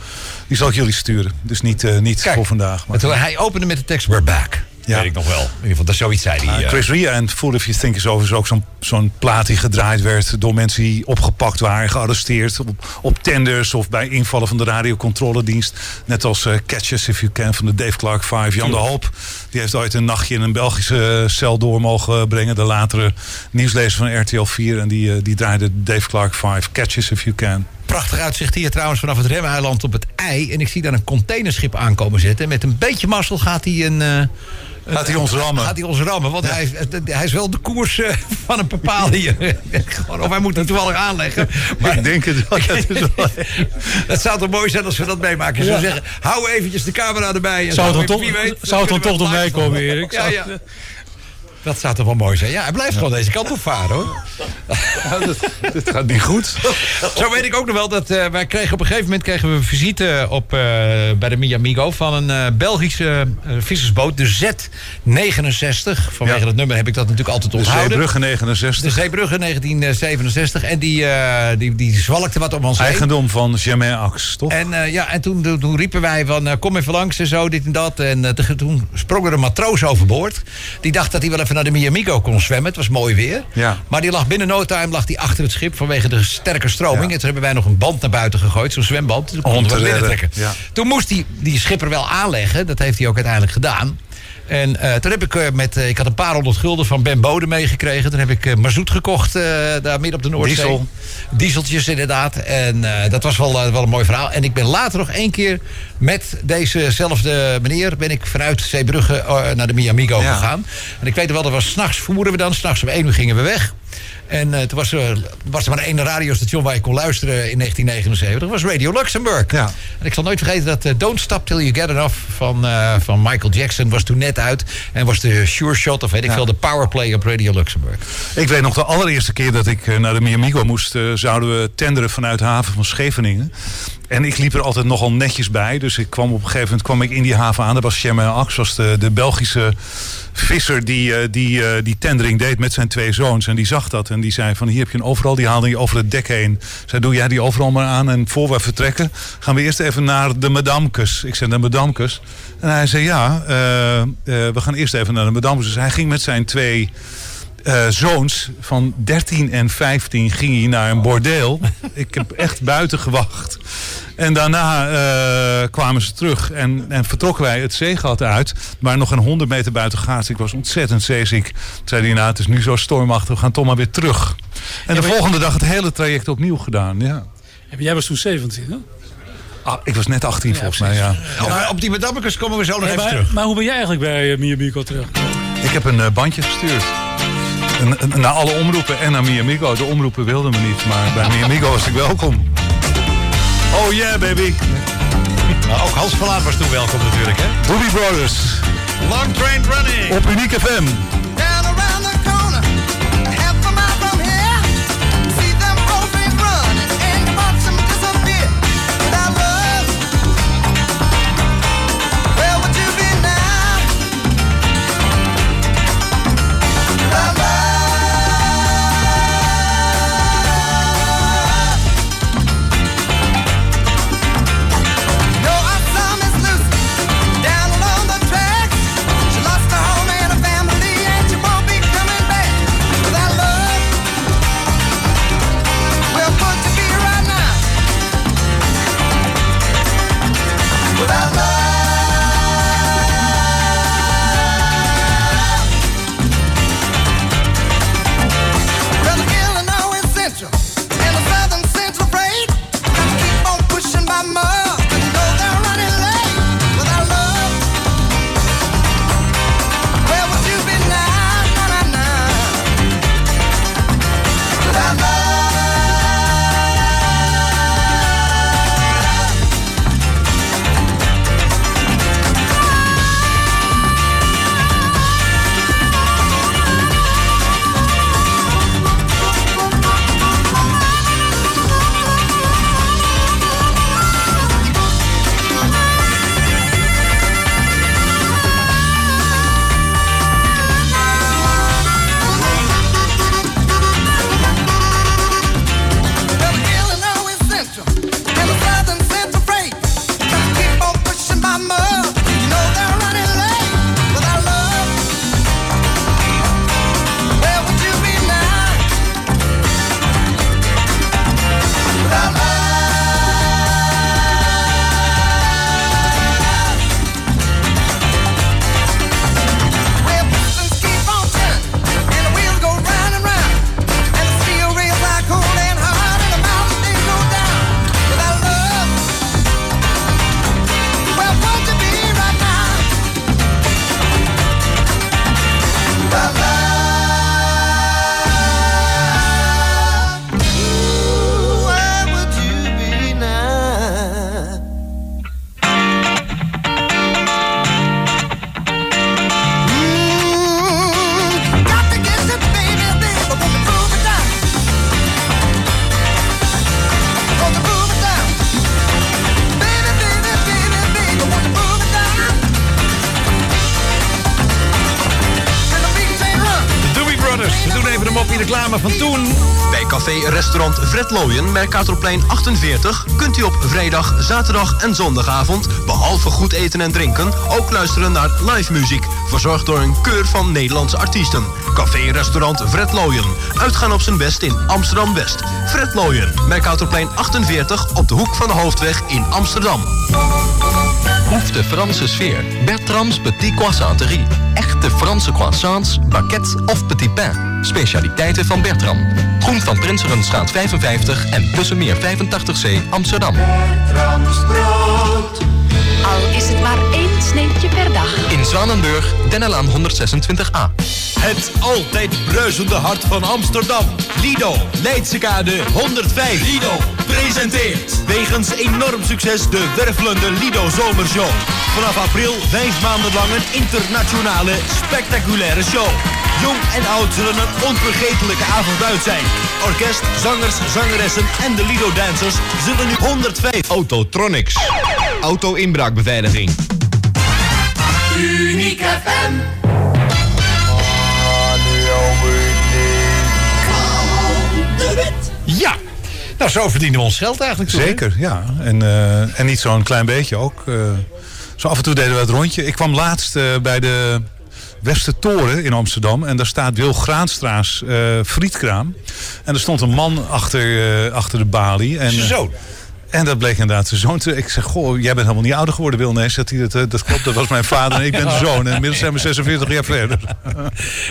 Die zal ik jullie sturen. Dus niet, niet Kijk, voor vandaag. Maar. Hij opende met de tekst We're Back. Ja. Weet ik nog wel. In ieder geval, dat zoiets zei hij. Uh. Chris Ria en Fool If You Think Is Over is ook zo'n zo'n plaat die gedraaid werd door mensen die opgepakt waren, gearresteerd op, op tenders of bij invallen van de radiocontroledienst. Net als eh, Catch Us If You Can van de Dave Clark 5. Jan de Hoop, die heeft ooit een nachtje in een Belgische eh, cel door mogen brengen. De latere nieuwslezer van RTL 4 en die, die draaide Dave Clark 5. Catch Us If You Can. Prachtig uitzicht hier trouwens vanaf het Remeiland op het IJ. En ik zie daar een containerschip aankomen zitten. En met een beetje mazzel gaat hij een... eh, Gaat hij ons rammen? Gaat hij ons rammen, want hij, hij is wel de koers eh, van een bepaal hier. Of hij moet het toevallig aanleggen. Maar Ik denk het wel. Dat is wel- zou toch mooi zijn als we dat meemaken. Zou zeggen, hou eventjes de camera erbij. En Zou het dan toch, zou het dan kunnen toch we door mij live komen. Erik? Ja. Dat zou toch wel mooi zijn. Ja, hij blijft gewoon deze kant op varen hoor. Dit gaat niet goed. Zo weet ik ook nog wel dat eh, wij kregen op een gegeven moment kregen we een visite op, eh, bij de Miamigo van een eh, Belgische vissersboot, de Z69. Vanwege Ja. dat nummer heb ik dat natuurlijk altijd De onthouden. Zeebrugge De 69. Zeebrugge 1967. En die, die, die zwalkte wat om ons heen. Eigendom van Germain Ax, toch? En, ja, en toen, toen, toen riepen wij van kom even langs en zo, dit en dat. En toen sprong er een matroos overboord. Die dacht dat hij wel even naar de Miamigo kon zwemmen. Het was mooi weer. Ja. Maar die lag binnen no time lag die achter het schip vanwege de sterke stroming. Ja. En toen hebben wij nog een band naar buiten gegooid, zo'n zwemband. Toen konden we binnen trekken. ja. Toen moest die, die schipper wel aanleggen. Dat heeft hij ook uiteindelijk gedaan. En eh, toen heb ik eh, met, eh, ik had een paar honderd gulden van Ben Bode meegekregen. Toen heb ik mazoet gekocht daar midden op de Noordzee. Diesel. Dieseltjes inderdaad. En dat was wel, wel een mooi verhaal. En ik ben later nog één keer met dezezelfde meneer... ben ik vanuit Zeebrugge naar de Miamigo Ja. gegaan. En ik weet wel, dat was s'nachts voeren we dan. S'nachts om één uur gingen we weg. En eh, toen was er, was er maar één radiostation waar je kon luisteren in 1979. Dat was Radio Luxemburg. Ja. En ik zal nooit vergeten dat eh, Don't Stop Till You Get Enough van, eh, van Michael Jackson was toen net uit. En was de Sure Shot of weet ik Ja. veel, de Powerplay op Radio Luxemburg. Ik weet nog de allereerste keer dat ik eh, naar de Miamigo moest, eh, zouden we tenderen vanuit de haven van Scheveningen. En ik liep er altijd nogal netjes bij. Dus ik kwam op een gegeven moment kwam ik in die haven aan. Dat was Germain Ax, was de, de Belgische visser die, eh, die, eh, die tendering deed met zijn twee zoons. En die zag dat en die zei van hier heb je een overal. Die haalde je over het dek heen. Zei doe jij die overal maar aan. En voor we vertrekken gaan we eerst even naar de Madamekes. Ik zei de Madamekes. En hij zei ja, eh, we gaan eerst even naar de Madamekes. Dus hij ging met zijn twee eh, zoons van 13 en 15 ging hij naar een bordeel. Ik heb echt buiten gewacht. En daarna eh, kwamen ze terug en, en vertrokken wij het zeegat uit. Maar nog een 100 meter buiten Gaats. Ik was ontzettend zeeziek. Toen zei hij, nou het is nu zo stormachtig, we gaan toch maar weer terug. En de volgende dag het hele traject opnieuw gedaan. Ja. Jij was toen 17, hè? Ah, ik was net 18 volgens mij, ja. Maar op die Madamekes komen we zo nog even maar, terug. maar hoe ben jij eigenlijk bij uh, Miamico terecht? Ik heb een eh, bandje gestuurd. Naar alle omroepen en naar Miamigo. De omroepen wilden me niet, maar bij Miamigo was ik welkom. Oh yeah, baby. Ook Hans Verlaat was toen welkom natuurlijk, hè? Doobie Brothers. Long Train Running. Op Uniek FM. Fred Looyen, Mercatorplein 48, kunt u op vrijdag, zaterdag en zondagavond, behalve goed eten en drinken, ook luisteren naar live muziek, verzorgd door een keur van Nederlandse artiesten. Café en restaurant Fred uitgaan op zijn best in Amsterdam-West. Fred Looyen, Mercatorplein 48, op de hoek van de Hoofdweg in Amsterdam. Proef de Franse sfeer. Bertram's Petit Croissanterie. Echte Franse croissants, baguettes of petit pain. Specialiteiten van Bertram. Groen van Prinsenenstraat 55 en Tussenmeer 85C Amsterdam. Al is het maar één sneetje per dag. In Zwanenburg, Dennelaan 126A. Het altijd bruisende hart van Amsterdam. Lido, Leidsekade 105. Lido presenteert wegens enorm succes de wervelende Lido Zomershow. Vanaf april vijf maanden lang een internationale spectaculaire show. Jong en oud zullen een onvergetelijke avond uit zijn. Orkest, zangers, zangeressen en de Lido dancers zullen nu 105 Autotronics. Auto-inbraakbeveiliging. Uniek FM. Ja. Nou, zo verdienen we ons geld eigenlijk. toe, hè? Zeker, ja. En, eh, en niet zo'n klein beetje ook. eh. zo af en toe deden we het rondje. Ik kwam laatst eh, bij de Westertoren in Amsterdam. En daar staat Wil Graanstra's eh, frietkraam. En er stond een man achter, eh, achter de balie. En, Zijn eh, zoon. En dat bleek inderdaad zijn zoon. te- Ik zeg, goh, jij bent helemaal niet ouder geworden, Wil. Nee, zegt hij, dat, eh, dat klopt, dat was mijn vader en ik ben de zoon. En inmiddels zijn we 46 jaar verder.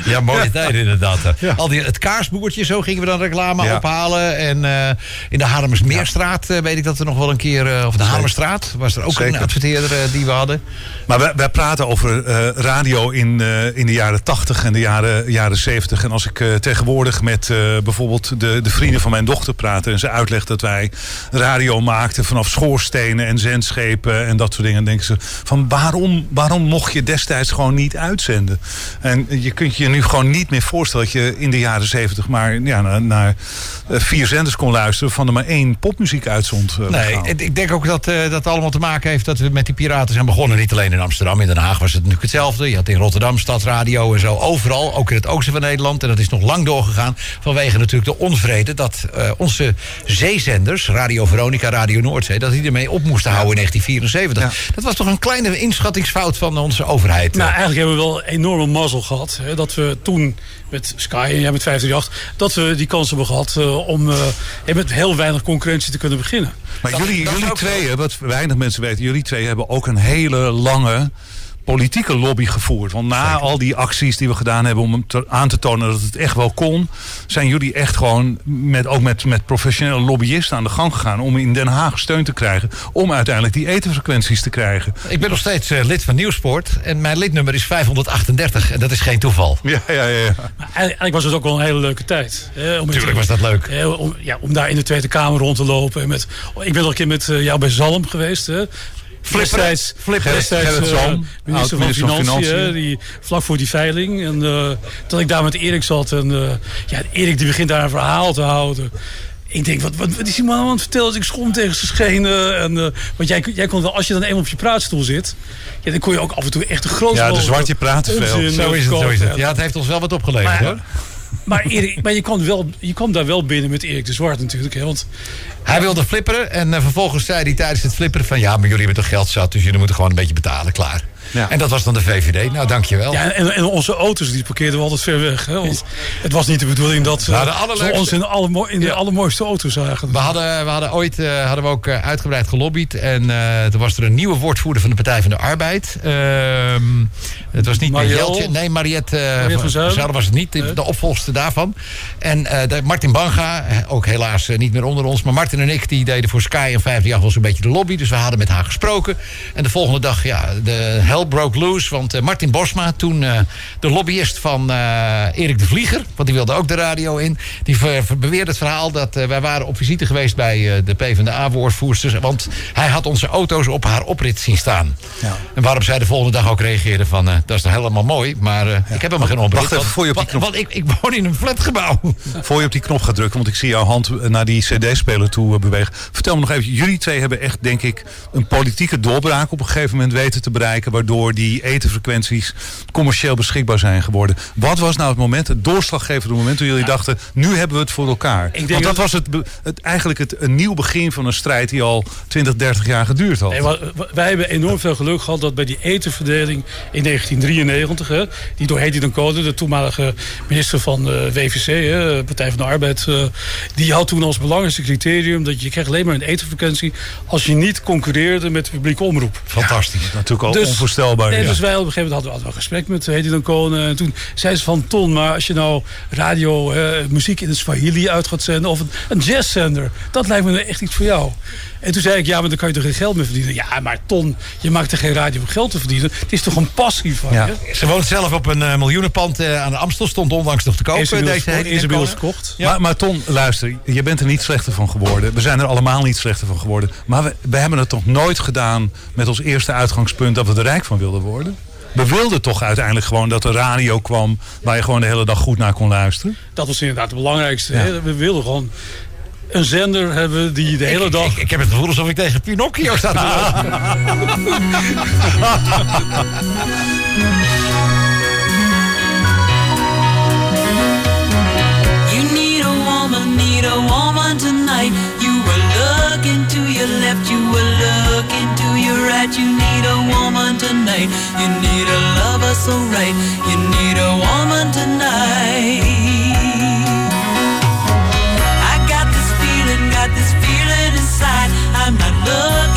Ja, mooie tijd inderdaad. Al die, het kaarsboertje, zo gingen we dan reclame Ja. ophalen. En eh, in de Haarlemmersmeerstraat eh, weet ik dat er nog wel een keer... eh, of de Haarlemmerstraat was er ook Zeker. een adverteerder die we hadden. Maar wij, wij praten over radio in, in de jaren 80 en de jaren, jaren 70. En als ik tegenwoordig met bijvoorbeeld de, de vrienden van mijn dochter praat... en ze uitlegt dat wij radio maakten vanaf schoorstenen en zendschepen en dat soort dingen... dan denken ze van waarom, waarom mocht je destijds gewoon niet uitzenden? En je kunt je nu gewoon niet meer voorstellen dat je in de jaren 70 maar ja, naar, naar eh, vier zenders kon luisteren... van er maar één popmuziek uitzond. eh, Nee, ik denk ook dat eh, dat allemaal te maken heeft dat we met die piraten zijn begonnen. Niet alleen in Amsterdam, in Den Haag was het natuurlijk hetzelfde. Je had in Rotterdam Stadsradio en zo, overal. Ook in het oosten van Nederland. En dat is nog lang doorgegaan. Vanwege natuurlijk de onvrede dat onze zeezenders, Radio Veronica, Radio Noordzee... dat die ermee op moesten houden in 1974. Dat was toch een kleine inschattingsfout van onze overheid. Nou, eigenlijk hebben we wel enorme mazzel gehad. Hè, dat we toen met Sky en jij met 538... dat we die kans hebben gehad eh, om eh, hè, met heel weinig concurrentie te kunnen beginnen. Maar jullie, jullie tweeën, wat weinig mensen weten, jullie twee hebben ook een hele lange politieke lobby gevoerd. Want na al die acties die we gedaan hebben om hem te- aan te tonen dat het echt wel kon, zijn jullie echt gewoon met, ook met, met professionele lobbyisten aan de gang gegaan om in Den Haag steun te krijgen. Om uiteindelijk die etenfrequenties te krijgen. Ik ben nog steeds eh, lid van Nieuwsport. En mijn lidnummer is 538. En dat is geen toeval. Ja, ja, ja. Maar eigenlijk was het ook wel een hele leuke tijd. Hè, om Tuurlijk was dat leuk. Hè, om, ja, om daar in de Tweede Kamer rond te lopen. En met, ik ben nog een keer met eh, jou bij Zalm geweest. Hè. Destijds Gerrit eh, minister van Financiën, die, vlak voor die veiling. En eh, dat ik daar met Erik zat. En eh, ja, Erik die begint daar een verhaal te houden. Ik denk, wat, wat, wat is die man aan het vertellen? Als ik schom tegen zijn schenen. En, want jij, jij kon wel, als je dan eenmaal op je praatstoel zit... Ja, dan kon je ook af en toe echt een groot Ja, de zwartje praten veel. Zo is het, zo is het. Ja, het heeft ons wel wat opgeleverd Maar- hoor. Maar, Erik, maar je, kwam wel, je kwam daar wel binnen met Erik de Zwart natuurlijk. Hè? Want Hij wilde flipperen en eh, vervolgens zei hij tijdens het flipperen van... ja, maar jullie hebben toch geld zat, dus jullie moeten gewoon een beetje betalen, klaar. Ja. En dat was dan de VVD. Nou, dankjewel. Ja, en, en onze auto's die parkeerden we altijd ver weg. Hè? Want het was niet de bedoeling dat Nou, we allerleukste- ons in, de allermo- in de allermooiste auto's zagen. We hadden, we hadden ooit eh, hadden we ook eh, uitgebreid gelobbyd. En eh, toen was er een nieuwe woordvoerder van de Partij van de Arbeid. Ehm, het was niet meer Marielle? Jeltje. Nee, Mariette, eh, Mariette van was het niet. De, de opvolgster daarvan. En eh, de- Martin Banga, eh, ook helaas eh, niet meer onder ons. Maar Martin en ik die deden voor Sky en 50 was een beetje de lobby. Dus we hadden met haar gesproken. En de volgende dag, ja, de hell broke loose. Want eh, Martin Bosma, toen eh, de lobbyist van eh, Erik de Vlieger... want die wilde ook de radio in... die beweerde het verhaal dat wij waren op visite geweest... bij de PvdA-woordvoersters. Want hij had onze auto's op haar oprit zien staan. En waarop zij de volgende dag ook reageerde van... dat is toch helemaal mooi, maar ik heb helemaal geen oprit. Wacht even, want- voor je op die want, want ik, ik woon in een flatgebouw. Voor je op die knop gaat drukken, want ik zie jouw hand naar die cd-speler toe eh, bewegen. Vertel me nog even, jullie twee hebben echt, denk ik, een politieke doorbraak op een gegeven moment weten te bereiken. Waardoor die etenfrequenties commercieel beschikbaar zijn geworden. Wat was nou het moment, het doorslaggevende moment toen jullie dachten, nu hebben we het voor elkaar? denk Want dat dat- was het, eigenlijk het, een nieuw begin van een strijd die al 20, 30 jaar geduurd had. Nee, maar wij hebben enorm veel geluk gehad dat bij die etenverdeling in 1993, hè, die door Hedy Dancona, de toenmalige minister van de WVC, hè, Partij van de Arbeid, eh, die had toen als belangrijkste criterium dat je kreeg alleen maar een etenfrequentie als je niet concurreerde met de publieke omroep. Fantastisch. natuurlijk al onvoorstelbaar. Nee, ja. Dus wij op een gegeven moment hadden, hadden we een gesprek met Hedy Dancona. En toen zei ze van Ton, maar als je nou radio, eh, muziek in het Swahili uit gaat zenden... of een, een jazzzender, dat lijkt me nou echt iets voor jou. En toen zei ik, ja, maar dan kan je toch geen geld meer verdienen? Ja, maar Ton, je maakt er geen radio om geld te verdienen. Het is toch een passie van Ja. je? Ze woont zelf op een eh, miljoenenpand eh, aan de Amstel. Stond onlangs nog te kopen. Is inmiddels verkocht, verkocht. Maar, maar Ton, luister, je bent er niet slechter van geworden. We zijn er allemaal niet slechter van geworden. Maar we, we hebben het toch nooit gedaan met ons eerste uitgangspunt dat we er rijk van wilden worden? We wilden toch uiteindelijk gewoon dat er radio kwam waar je gewoon de hele dag goed naar kon luisteren? Dat was inderdaad het belangrijkste. Ja. We wilden gewoon een zender hebben die de hele dag... Ik, ik heb het gevoel alsof ik tegen Pinocchio sta te. You need a woman, need a woman tonight. You were looking to your left, you were looking to your right. You need a woman tonight. You need a lover so right. You need a woman tonight. I'm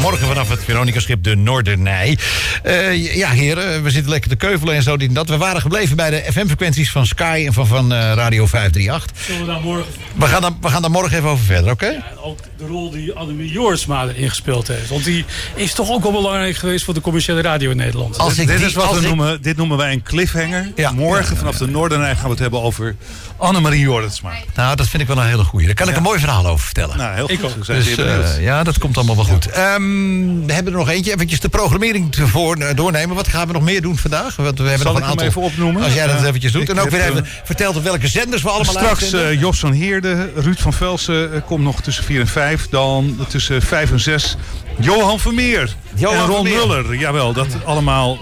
morgen vanaf het Veronica-schip de Noordernij. Eh, ja, heren, we zitten lekker te keuvelen en zo. Dit en dat. We waren gebleven bij de FM-frequenties van Sky en van, van eh, Radio 538. Zullen we daar morgen... We gaan, dan, we gaan daar morgen even over verder, oké? En ook de rol die Annemie Jorisma erin gespeeld heeft. Want die is toch ook wel belangrijk geweest voor de commerciële radio in Nederland. Als ik dit, die- is wat als we ik- noemen, dit noemen wij een cliffhanger. Ja. Morgen vanaf de Noorderrijn gaan we het hebben over Annemarie Jorritsma. Nou, dat vind ik wel een hele goeie. Daar kan ik een mooi verhaal over vertellen. Nou, heel Ik goed. Dus eh, ja, dat komt allemaal wel goed. Ehm, we hebben er nog eentje. Eventjes de programmering voor, eh, doornemen. Wat gaan we nog meer doen vandaag? Want we hebben Zal nog een aantal... even opnoemen? Als jij dat eventjes doet. Ik En ook weer even eh, vertelt op welke zenders we allemaal Straks uitzenden. eh, Jos van Heerde, Ruud van Velsen komt nog tussen 4 en 5. Dan tussen 5 en 6 Johan Vermeer Johan en Ron Vermeer. Muller. Jawel, dat allemaal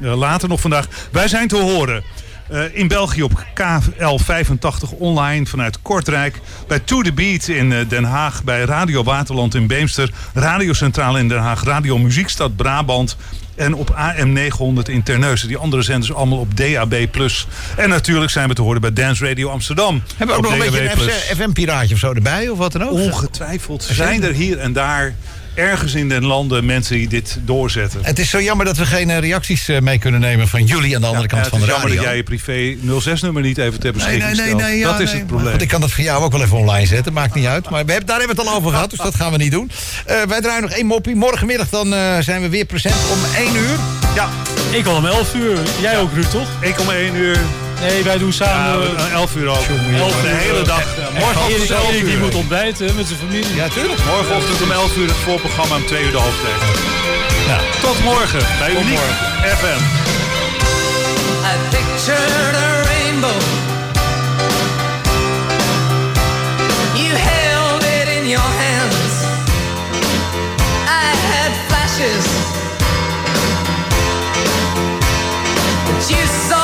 later nog vandaag. Wij zijn te horen eh, in België op KL 85 online vanuit Kortrijk. Bij To The Beat in eh, Den Haag. Bij Radio Waterland in Beemster. Radiocentrale in Den Haag. Radio Muziekstad Brabant. En op AM 900 in Terneuzen. Die andere zenders allemaal op DAB+. En natuurlijk zijn we te horen bij Dance Radio Amsterdam. Hebben we ook nog een beetje een FM-piraatje of zo erbij? Of wat dan ook? Ongetwijfeld zijn er hier en daar ergens in den landen mensen die dit doorzetten. Het is zo jammer dat we geen eh, reacties eh, mee kunnen nemen van jullie aan de andere Ja, kant het van is de jammer radio. dat jij je privé 06-nummer niet even ter beschikking stelt. ja, dat is nee, het probleem. Want ik kan dat voor jou ook wel even online zetten, maakt niet uit. Maar we hebben, daar hebben we het al over gehad, dus dat gaan we niet doen. Eh, wij draaien nog één moppie. Morgenmiddag dan eh, zijn we weer present om 1 uur. Ja, Ik al om 11 uur. Jij ook, Ruud, toch? ik om 1 uur. Nee, wij doen samen... Ja, 11 eh, uur ook. 11 de hele dag. Eh, morgen Erik, Erik die moet ontbijten met zijn familie. Ja, tuurlijk. Morgenochtend om 11 uur het voorprogramma om 2 uur de hoofdweg. Ja. Tot morgen bij Tot Uniek morgen. FM. I pictured a rainbow You held it in your hands I had flashes But